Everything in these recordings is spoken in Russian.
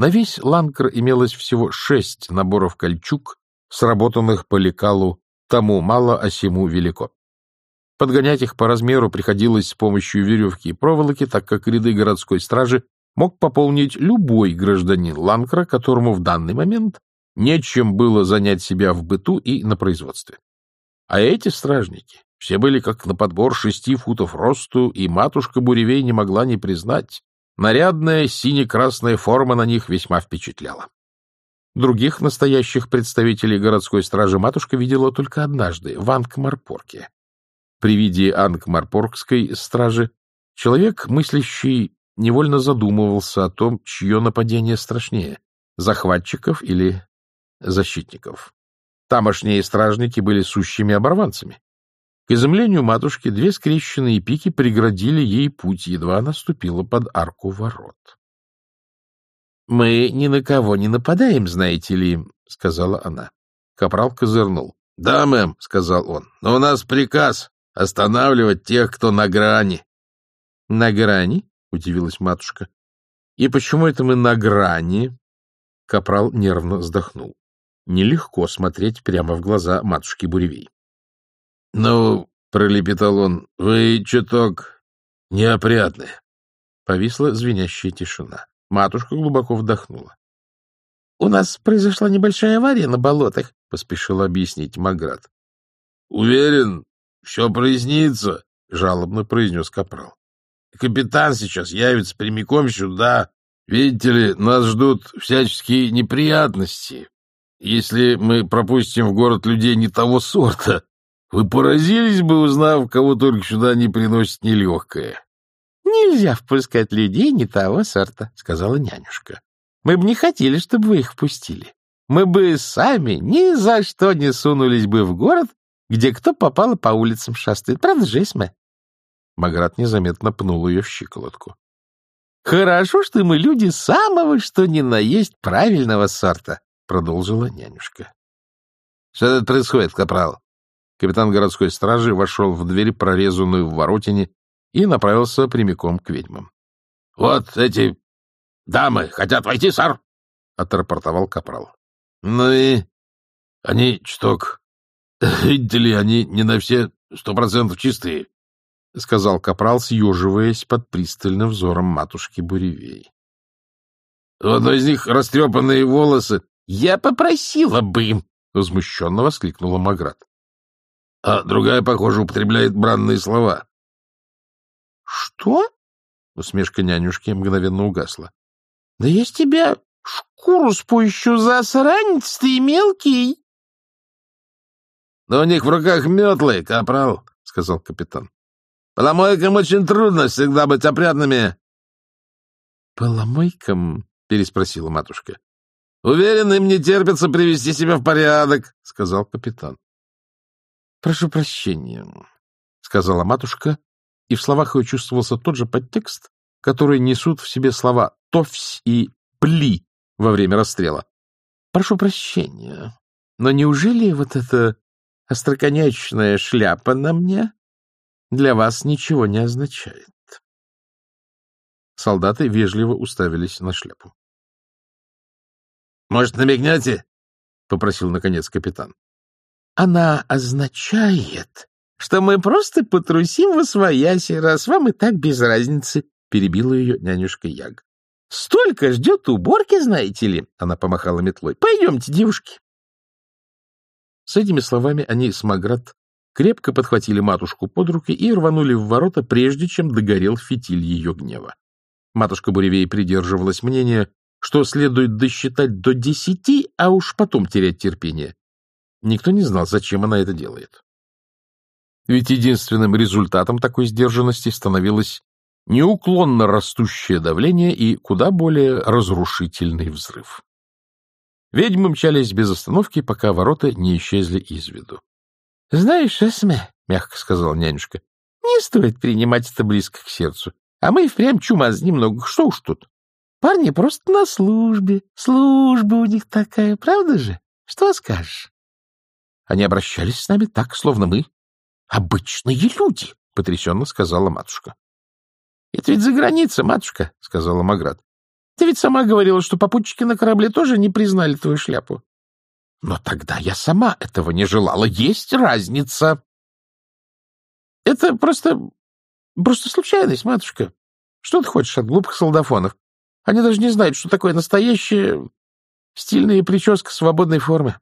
На весь ланкер имелось всего шесть наборов кольчуг, сработанных по лекалу «тому мало, а сему велико». Подгонять их по размеру приходилось с помощью веревки и проволоки, так как ряды городской стражи мог пополнить любой гражданин Ланкра, которому в данный момент нечем было занять себя в быту и на производстве. А эти стражники все были как на подбор шести футов росту, и матушка Буревей не могла не признать, нарядная сине-красная форма на них весьма впечатляла. Других настоящих представителей городской стражи матушка видела только однажды, в Ангмарпорке. При виде Ангмарпоркской стражи человек, мыслящий, невольно задумывался о том, чье нападение страшнее — захватчиков или защитников. Тамошние стражники были сущими оборванцами. К изумлению матушки две скрещенные пики преградили ей путь, едва она ступила под арку ворот. — Мы ни на кого не нападаем, знаете ли, — сказала она. Капрал козырнул. — Да, мэм, — сказал он, — но у нас приказ Останавливать тех, кто на грани. — На грани? — удивилась матушка. — И почему это мы на грани? Капрал нервно вздохнул. Нелегко смотреть прямо в глаза матушки Буревей. — Ну, — пролепетал он, — вы чуток неопрятные. Повисла звенящая тишина. Матушка глубоко вдохнула. — У нас произошла небольшая авария на болотах, — поспешил объяснить Маград. — Уверен, — Все прояснится, — жалобно произнес Капрал. — Капитан сейчас явится прямиком сюда. Видите ли, нас ждут всяческие неприятности. Если мы пропустим в город людей не того сорта, вы поразились бы, узнав, кого только сюда не приносит нелегкое. — Нельзя впускать людей не того сорта, — сказала нянюшка. — Мы бы не хотели, чтобы вы их впустили. Мы бы сами ни за что не сунулись бы в город, где кто попало по улицам шастает. Правда же, Эсме? Маград незаметно пнул ее в щиколотку. — Хорошо, что мы люди самого, что ни на есть правильного сорта, — продолжила нянюшка. — Что тут происходит, капрал? Капитан городской стражи вошел в дверь, прорезанную в воротине, и направился прямиком к ведьмам. — Вот эти дамы хотят войти, сэр! — отрапортовал капрал. — Ну и они чток Видите ли, они не на все сто процентов чистые, — сказал Капрал, съеживаясь под пристальным взором матушки Буревей. — У из них растрепанные волосы. — Я попросила бы им! — возмущенно воскликнула Маград. — А другая, похоже, употребляет бранные слова. — Что? — усмешка нянюшки мгновенно угасла. — Да я с тебя шкуру спущу, засранец ты мелкий! Но у них в руках метлы, капрал, — сказал капитан. — Поломойкам очень трудно всегда быть опрятными. — Поломойкам? — переспросила матушка. — Уверен, им не терпится привести себя в порядок, — сказал капитан. — Прошу прощения, — сказала матушка, и в словах ее чувствовался тот же подтекст, который несут в себе слова «товсь» и «пли» во время расстрела. — Прошу прощения, но неужели вот это остроконечная шляпа на мне для вас ничего не означает. Солдаты вежливо уставились на шляпу. — Может, намекнете? — попросил, наконец, капитан. — Она означает, что мы просто потрусим во свояси, раз вам и так без разницы, — перебила ее нянюшка Яг. — Столько ждет уборки, знаете ли, — она помахала метлой. — Пойдемте, девушки. С этими словами они с Маград крепко подхватили матушку под руки и рванули в ворота, прежде чем догорел фитиль ее гнева. Матушка Буревей придерживалась мнения, что следует досчитать до десяти, а уж потом терять терпение. Никто не знал, зачем она это делает. Ведь единственным результатом такой сдержанности становилось неуклонно растущее давление и куда более разрушительный взрыв. Ведьмы мчались без остановки, пока ворота не исчезли из виду. — Знаешь, Эсме, — мягко сказал нянюшка, — не стоит принимать это близко к сердцу. А мы впрямь чумаз немного. Что уж тут? Парни просто на службе. Служба у них такая, правда же? Что скажешь? Они обращались с нами так, словно мы обычные люди, — потрясенно сказала матушка. — Это ведь за граница, матушка, — сказала Маград. Ты ведь сама говорила, что попутчики на корабле тоже не признали твою шляпу. Но тогда я сама этого не желала. Есть разница. Это просто... просто случайность, матушка. Что ты хочешь от глупых солдафонов? Они даже не знают, что такое настоящая стильная прическа свободной формы.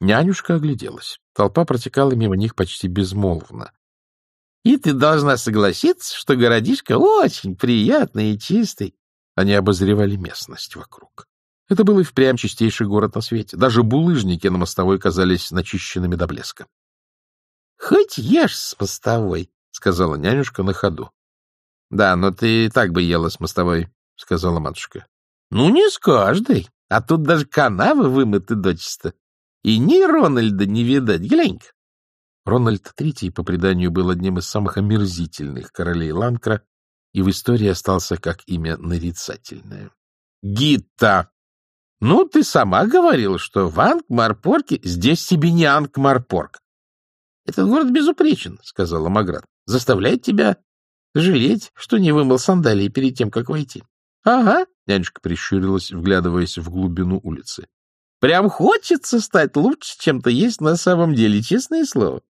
Нянюшка огляделась. Толпа протекала мимо них почти безмолвно. — И ты должна согласиться, что городишко очень приятный и чистый. Они обозревали местность вокруг. Это был и впрямь чистейший город на свете. Даже булыжники на мостовой казались начищенными до блеска. — Хоть ешь с мостовой, — сказала нянюшка на ходу. — Да, но ты и так бы ела с мостовой, — сказала матушка. — Ну, не с каждой. А тут даже канавы вымыты дочисто. И ни Рональда не видать. Глянь-ка. Рональд III, по преданию, был одним из самых омерзительных королей Ланкра и в истории остался как имя нарицательное. — Гита! Ну, ты сама говорила, что в Ангмарпорке здесь тебе не Ангмарпорк. — Этот город безупречен, — сказала Маград. — Заставляет тебя жалеть, что не вымыл сандалии перед тем, как войти. — Ага, — нянюшка прищурилась, вглядываясь в глубину улицы. — Прям хочется стать лучше, чем то есть на самом деле, честное слово.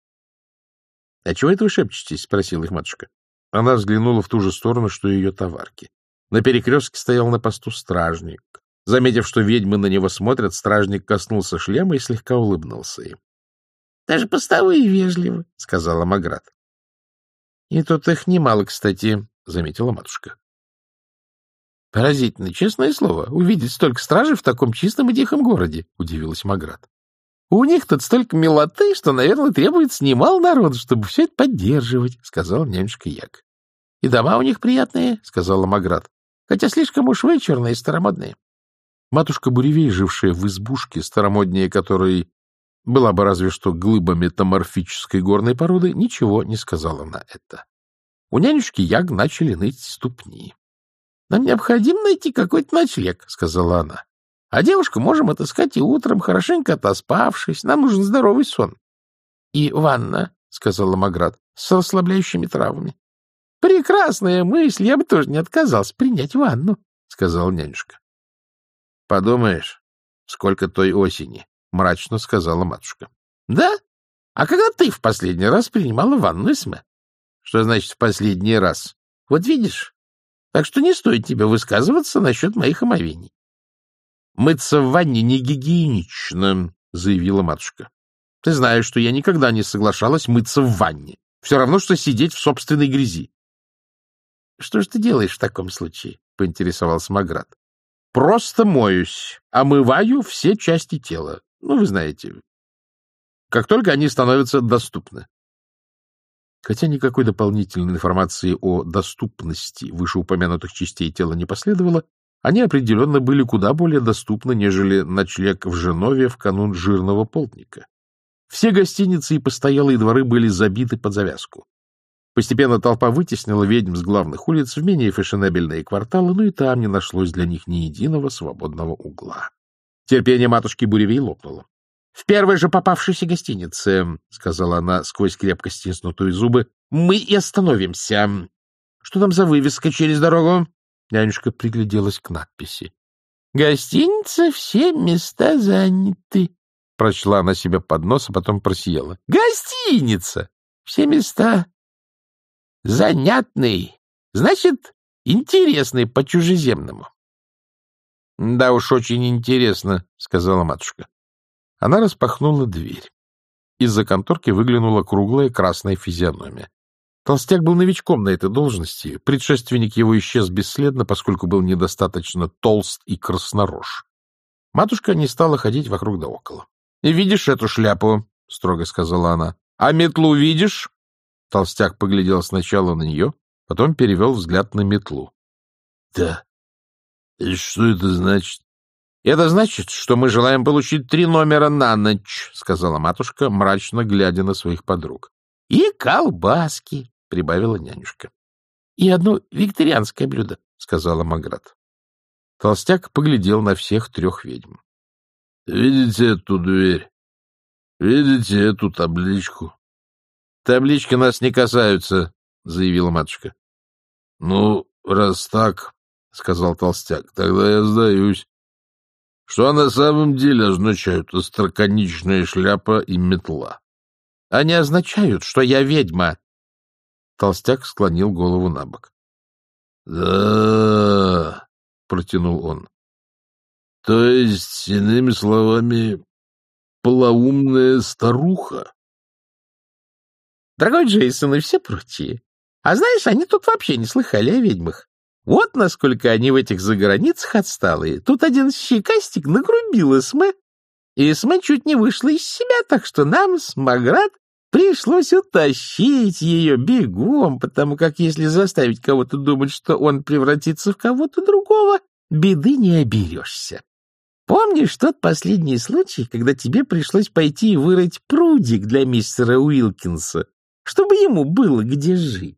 — А чего это вы шепчетесь? — спросила их матушка. Она взглянула в ту же сторону, что и ее товарки. На перекрестке стоял на посту стражник. Заметив, что ведьмы на него смотрят, стражник коснулся шлема и слегка улыбнулся им. — Даже постовые вежливы, — сказала Маград. — И тут их немало, кстати, — заметила матушка. — Поразительно, честное слово, увидеть столько стражей в таком чистом и тихом городе, — удивилась Маград. — У них тут столько милоты, что, наверное, требуется немало народу, чтобы все это поддерживать, — сказал нянюшка Як. — И дома у них приятные, — сказала Маград, — хотя слишком уж вычурные и старомодные. Матушка Буревей, жившая в избушке, старомоднее которой была бы разве что глыба метаморфической горной породы, ничего не сказала на это. У нянюшки Яг начали ныть ступни. — Нам необходимо найти какой-то ночлег, — сказала она. — А девушку можем отыскать и утром, хорошенько отоспавшись. Нам нужен здоровый сон. — И ванна, — сказала Маград, — с расслабляющими травами. — Прекрасная мысль, я бы тоже не отказался принять ванну, — сказала нянюшка. — Подумаешь, сколько той осени, — мрачно сказала матушка. — Да? А когда ты в последний раз принимала ванну, Эсме? — Что значит «в последний раз»? — Вот видишь. Так что не стоит тебе высказываться насчет моих омовений. — Мыться в ванне не гигиенично, — заявила матушка. — Ты знаешь, что я никогда не соглашалась мыться в ванне. Все равно, что сидеть в собственной грязи. — Что же ты делаешь в таком случае? — поинтересовался Маград. Просто моюсь, омываю все части тела. Ну, вы знаете, как только они становятся доступны. Хотя никакой дополнительной информации о доступности вышеупомянутых частей тела не последовало, они определенно были куда более доступны, нежели ночлег в Женове в канун жирного полдника. Все гостиницы и постоялые дворы были забиты под завязку. Постепенно толпа вытеснила ведьм с главных улиц в менее фешенебельные кварталы, но и там не нашлось для них ни единого свободного угла. Терпение матушки Буревей лопнуло. — В первой же попавшейся гостинице, — сказала она сквозь крепко стиснутые зубы, — мы и остановимся. — Что там за вывеска через дорогу? Нянюшка пригляделась к надписи. — Гостиница, все места заняты, — прочла она себе под нос, а потом просияла. — Гостиница! Все места Занятный. Значит, интересный по-чужеземному. — Да уж, очень интересно, — сказала матушка. Она распахнула дверь. Из-за конторки выглянула круглая красная физиономия. Толстяк был новичком на этой должности. Предшественник его исчез бесследно, поскольку был недостаточно толст и краснорож. Матушка не стала ходить вокруг да около. — Видишь эту шляпу? — строго сказала она. — А метлу видишь? Толстяк поглядел сначала на нее, потом перевел взгляд на метлу. — Да. И что это значит? — Это значит, что мы желаем получить три номера на ночь, — сказала матушка, мрачно глядя на своих подруг. — И колбаски, — прибавила нянюшка. — И одно викторианское блюдо, — сказала Маград. Толстяк поглядел на всех трех ведьм. — Видите эту дверь? Видите эту табличку? Таблички нас не касаются, — заявила матушка. — Ну, раз так, — сказал толстяк. — Тогда я сдаюсь. Что на самом деле означают остроконечная шляпа и метла? — Они означают, что я ведьма. Толстяк склонил голову на бок. — Да, — протянул он. — То есть, иными словами, полоумная старуха? — Дорогой Джейсон и все прочие. А знаешь, они тут вообще не слыхали о ведьмах. Вот насколько они в этих заграницах отсталые. Тут один щекастик нагрубил Эсме, и Эсме чуть не вышла из себя, так что нам с Маград пришлось утащить ее бегом, потому как если заставить кого-то думать, что он превратится в кого-то другого, беды не оберешься. Помнишь тот последний случай, когда тебе пришлось пойти и вырыть прудик для мистера Уилкинса, чтобы ему было где жить?